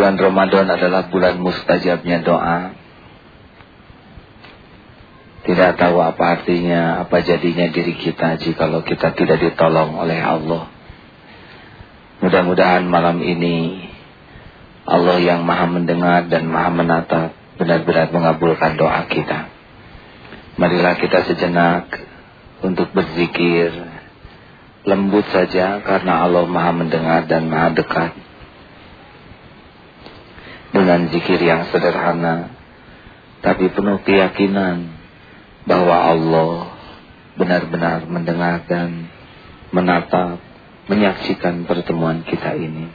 bulan Ramadan adalah bulan mustajabnya doa. Tidak tahu apa artinya, apa jadinya diri kita jikalau kita tidak ditolong oleh Allah. Mudah-mudahan malam ini Allah yang maha mendengar dan maha menatap benar-benar mengabulkan doa kita. Marilah kita sejenak untuk berzikir lembut saja karena Allah maha mendengar dan maha dekat dengan zikir yang sederhana tapi penuh keyakinan bahwa Allah benar-benar mendengar dan menatap menyaksikan pertemuan kita ini.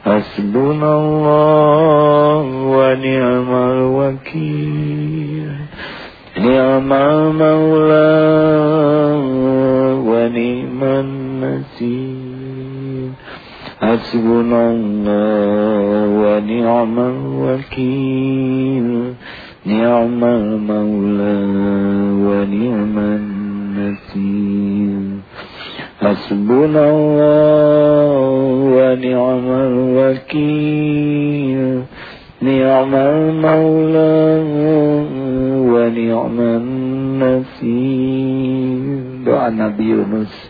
Hasbunallah wa ni'mal wakil. Ni'mal حسبنا الله ونعم الوكيل. نعم المولى ونعم النسير حسبنا الله ونعم الوكيل. نعم المولى ونعم النسير دعا نبي يونس.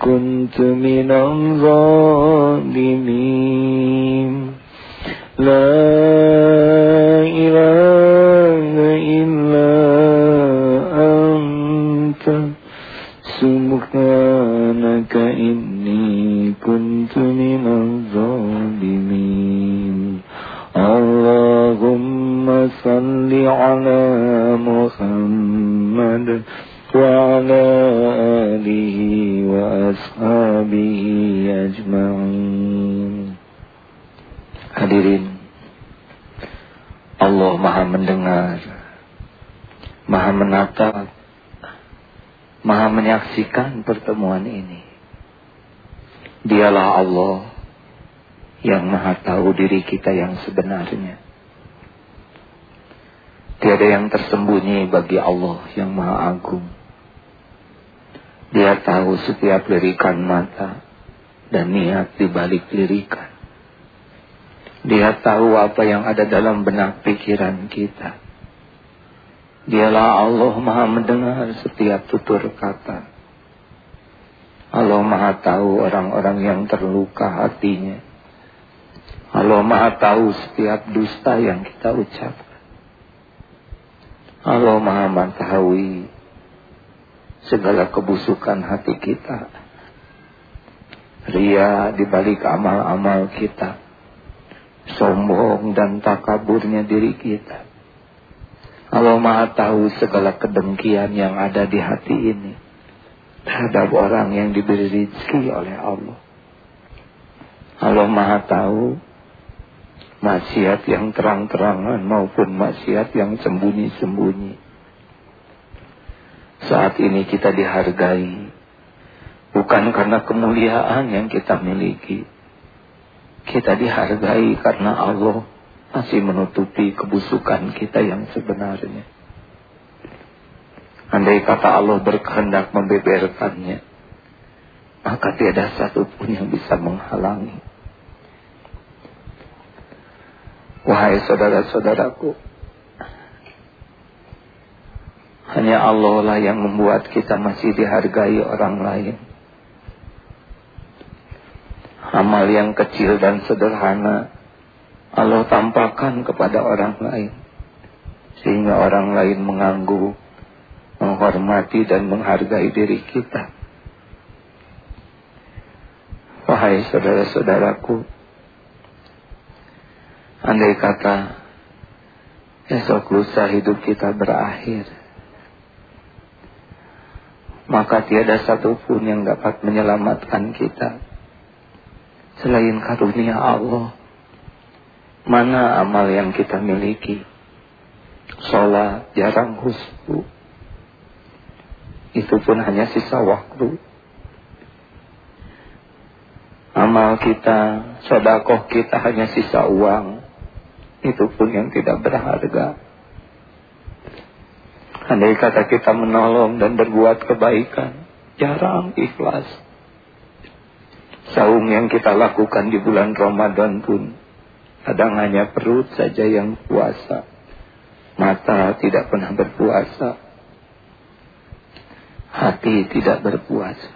كنت من الظالمين لا ajma'in Hadirin Allah maha mendengar Maha Menata, Maha menyaksikan pertemuan ini. Dialah Allah Yang maha tahu diri kita yang sebenarnya. Tiada yang tersembunyi bagi Allah yang maha agung. Dia tahu setiap lirikan mata dan niat di balik lirikan. Dia tahu apa yang ada dalam benak pikiran kita. Dialah Allah maha mendengar setiap tutur kata. Allah maha tahu orang-orang yang terluka hatinya. Allah maha tahu setiap dusta yang kita ucapkan. Allah maha mengetahui segala kebusukan hati kita. Ria di balik amal-amal kita. Sombong dan takaburnya diri kita. Allah maha tahu segala kedengkian yang ada di hati ini. Terhadap orang yang diberi rezeki oleh Allah. Allah maha tahu maksiat yang terang-terangan maupun maksiat yang sembunyi-sembunyi. Saat ini kita dihargai bukan karena kemuliaan yang kita miliki. Kita dihargai karena Allah masih menutupi kebusukan kita yang sebenarnya. Andai kata Allah berkehendak membeberkannya, maka tiada satu pun yang bisa menghalangi. Wahai saudara-saudaraku, hanya Allah lah yang membuat kita masih dihargai orang lain. Amal yang kecil dan sederhana Allah tampakkan kepada orang lain. Sehingga orang lain mengangguk, menghormati dan menghargai diri kita. Wahai saudara-saudaraku, andai kata esok lusa hidup kita berakhir, maka tiada satupun yang dapat menyelamatkan kita selain karunia Allah Mana amal yang kita miliki? Sholat jarang husbu. Itu pun hanya sisa waktu. Amal kita, sodakoh kita hanya sisa uang. Itu pun yang tidak berharga. Andai kata kita menolong dan berbuat kebaikan, jarang ikhlas. Saum yang kita lakukan di bulan Ramadan pun, kadang hanya perut saja yang puasa. Mata tidak pernah berpuasa. Hati tidak berpuasa.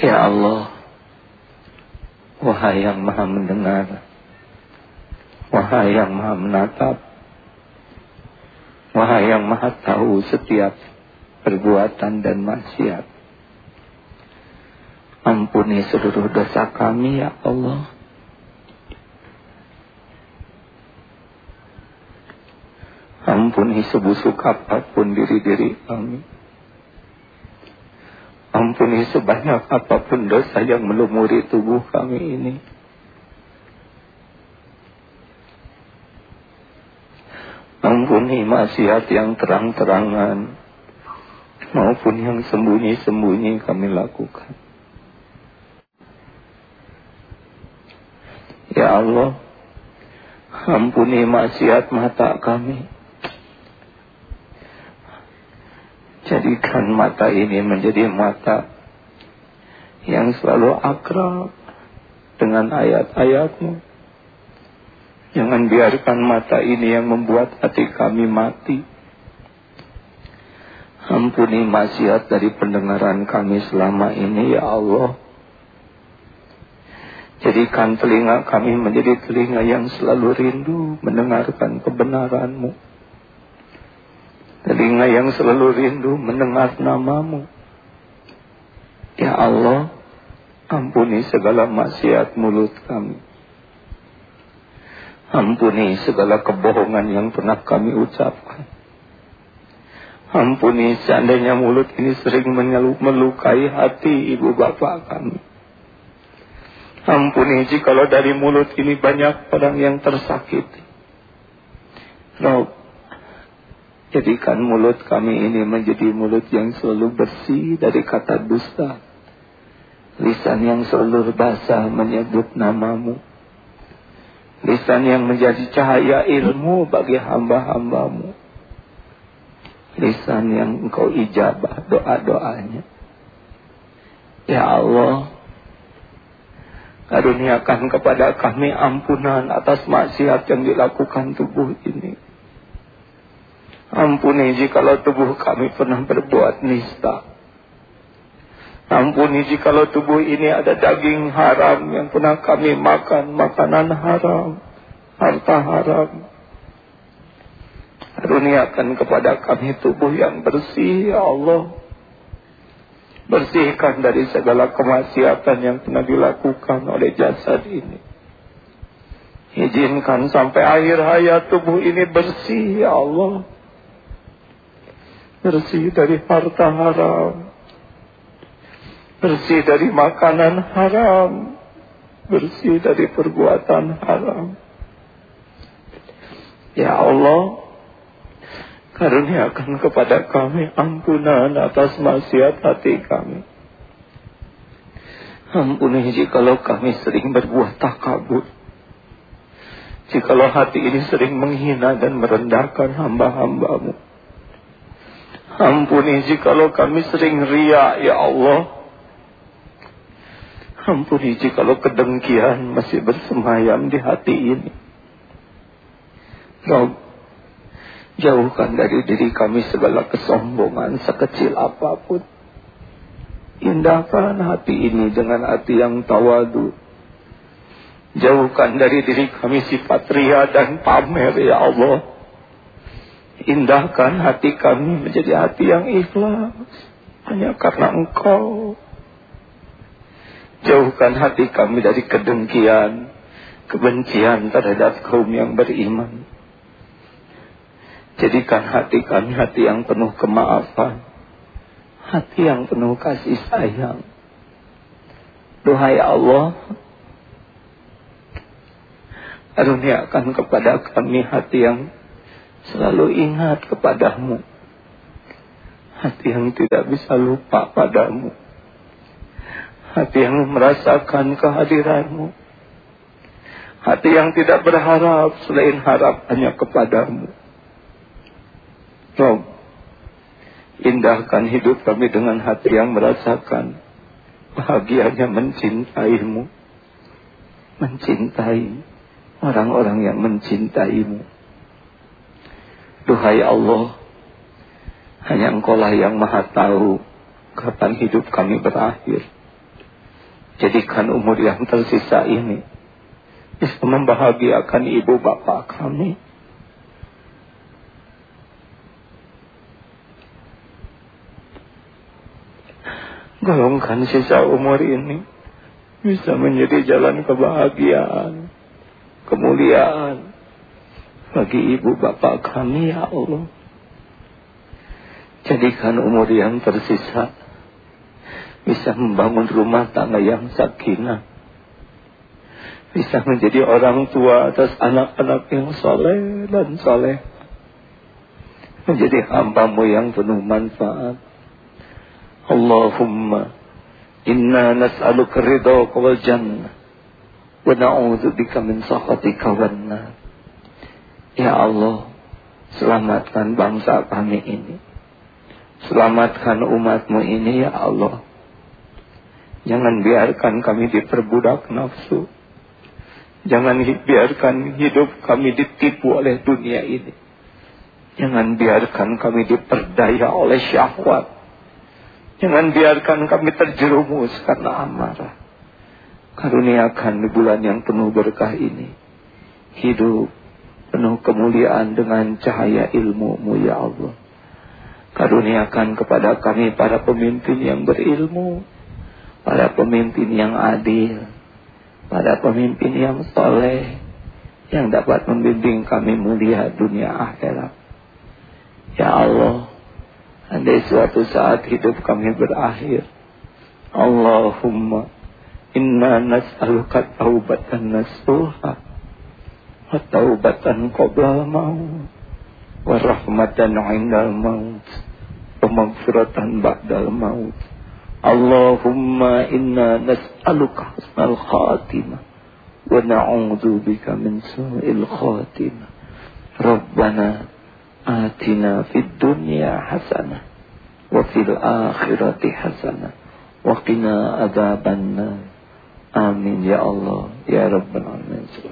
Ya Allah, wahai yang maha mendengar, wahai yang maha menatap, Wahai yang maha tahu setiap perbuatan dan maksiat. Ampuni seluruh dosa kami ya Allah. Ampuni sebusuk apa pun diri-diri kami. Ampuni sebanyak apa pun dosa yang melumuri tubuh kami ini. Ampuni maksiat yang terang-terangan maupun yang sembunyi-sembunyi kami lakukan. Ya Allah, ampuni maksiat mata kami. Jadikan mata ini menjadi mata yang selalu akrab dengan ayat-ayatmu Jangan biarkan mata ini yang membuat hati kami mati. Ampuni maksiat dari pendengaran kami selama ini ya Allah. Jadikan telinga kami menjadi telinga yang selalu rindu mendengarkan kebenaranmu. Telinga yang selalu rindu mendengar namamu. Ya Allah, ampuni segala maksiat mulut kami. Ampuni segala kebohongan yang pernah kami ucapkan. Ampuni seandainya mulut ini sering melukai hati ibu bapak kami. Ampuni jikalau dari mulut ini banyak orang yang tersakiti. Rob, jadikan mulut kami ini menjadi mulut yang selalu bersih dari kata dusta. Lisan yang selalu basah menyebut namamu Lisan yang menjadi cahaya ilmu bagi hamba-hambamu. Lisan yang engkau ijabah doa-doanya. Ya Allah, karuniakan kepada kami ampunan atas maksiat yang dilakukan tubuh ini. Ampuni jikalau tubuh kami pernah berbuat nista Ampuni jikalau tubuh ini ada daging haram yang pernah kami makan, makanan haram, harta haram. Karuniakan kepada kami tubuh yang bersih, ya Allah. Bersihkan dari segala kemaksiatan yang pernah dilakukan oleh jasad ini. Izinkan sampai akhir hayat tubuh ini bersih, ya Allah. Bersih dari harta haram bersih dari makanan haram, bersih dari perbuatan haram. Ya Allah, karuniakan kepada kami ampunan atas maksiat hati kami. Ampuni jikalau kami sering berbuat takabur. Jikalau hati ini sering menghina dan merendahkan hamba-hambamu. Ampuni jikalau kami sering ria, ya Allah Ampuni jikalau kedengkian masih bersemayam di hati ini. Rob, jauhkan dari diri kami segala kesombongan sekecil apa pun. Indahkan hati ini dengan hati yang tawadu. Jauhkan dari diri kami sifat ria dan pamer ya Allah. Indahkan hati kami menjadi hati yang ikhlas. Hanya karena engkau. Jauhkan hati kami dari kedengkian, kebencian terhadap kaum yang beriman. Jadikan hati kami hati yang penuh kemaafan. Hati yang penuh kasih sayang. Duhai Allah, Aruniakan kepada kami hati yang selalu ingat kepadamu. Hati yang tidak bisa lupa padamu. Hati yang merasakan kehadiranmu. Hati yang tidak berharap selain harapannya kepadamu. Rob, indahkan hidup kami dengan hati yang merasakan bahagianya mencintaimu. Mencintai orang-orang yang mencintaimu. Duhai Allah, hanya engkau lah yang maha tahu kapan hidup kami berakhir. Jadikan umur yang tersisa ini bisa membahagiakan ibu bapak kami. Golongkan sisa umur ini bisa menjadi jalan kebahagiaan kemuliaan bagi ibu bapak kami ya Allah. Jadikan umur yang tersisa bisa membangun rumah tangga yang sakinah. Bisa menjadi orang tua atas anak-anak yang soleh dan soleh. Menjadi hambamu yang penuh manfaat. Nas'aluka ridha wal jannah wa na'udzu bika min sakhatika wan Ya Allah, selamatkan bangsa kami ini. Selamatkan umatmu ini ya Allah. Jangan biarkan kami diperbudak nafsu. Jangan biarkan hidup kami ditipu oleh dunia ini. Jangan biarkan kami diperdaya oleh syahwat. Jangan biarkan kami terjerumus karena amarah. Karuniakan di bulan yang penuh berkah ini. Hidup penuh kemuliaan dengan cahaya ilmu-Mu ya Allah. Karuniakan kepada kami para pemimpin yang berilmu. Para pemimpin yang adil. Para pemimpin yang soleh. Yang dapat membimbing kami mulia dunia akhirat. Ya Allah. Andai suatu saat hidup kami berakhir. Allahumma Inna nas'aluka taubatan nasuha wa taubatan qabla maut wa rahmatan 'indal maut wa maghfiratan ba'dal maut Allahumma inna nas'aluka husnal khatimah wa na'udzu bika min su'il khatimah Rabbana آتنا في الدنيا حسنة وفي الآخرة حسنة وقنا عذاب النار. آمين. يا الله يا رب العالمين.